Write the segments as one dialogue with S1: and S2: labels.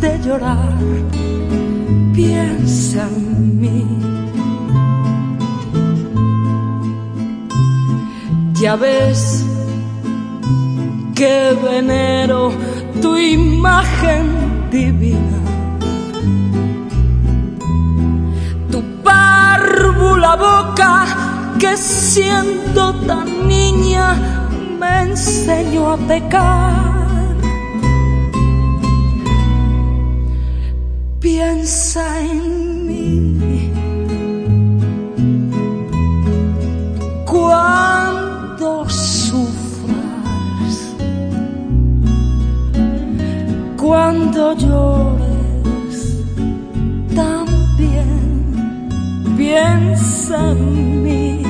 S1: de llorar, piensa en mí. Ya ves que venero tu imagen divina. Tu párvula boca que siendo tan niña me enseñó a pecar. Piensa en mí. Cuando sufras, cuando llores, también piensa en mí.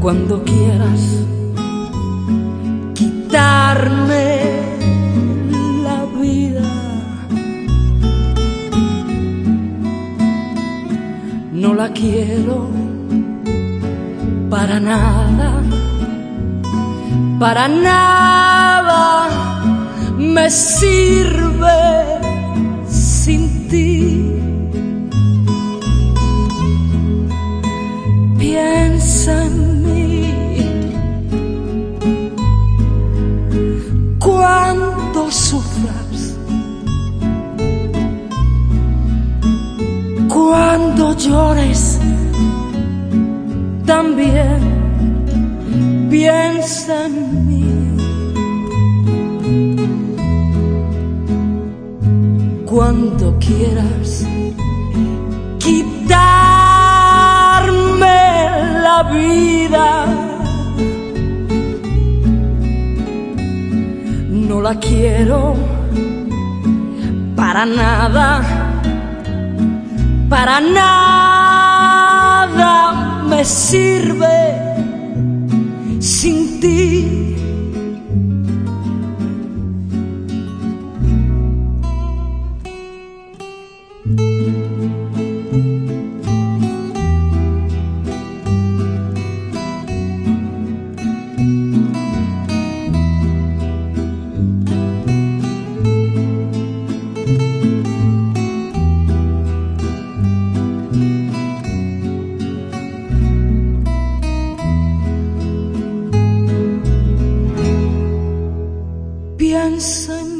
S1: Cuando quieras quiero para nada, para nada me sirve sin ti. Piensa en mí. Cuando sufras, cuando llores, también piensa en mí. Cuando quieras quitarme la vida, no la quiero para nada, para nada sirve Piensa en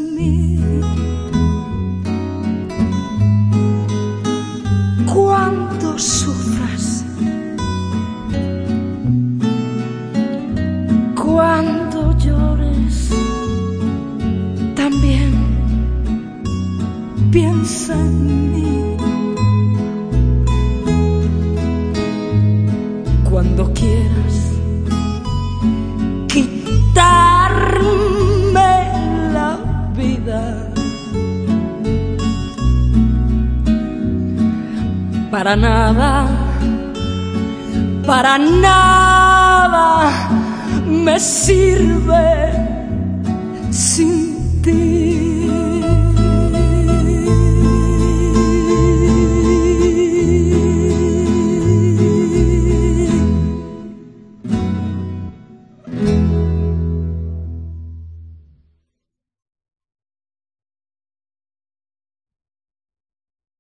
S1: Para nada, para nada me sirve sin ti.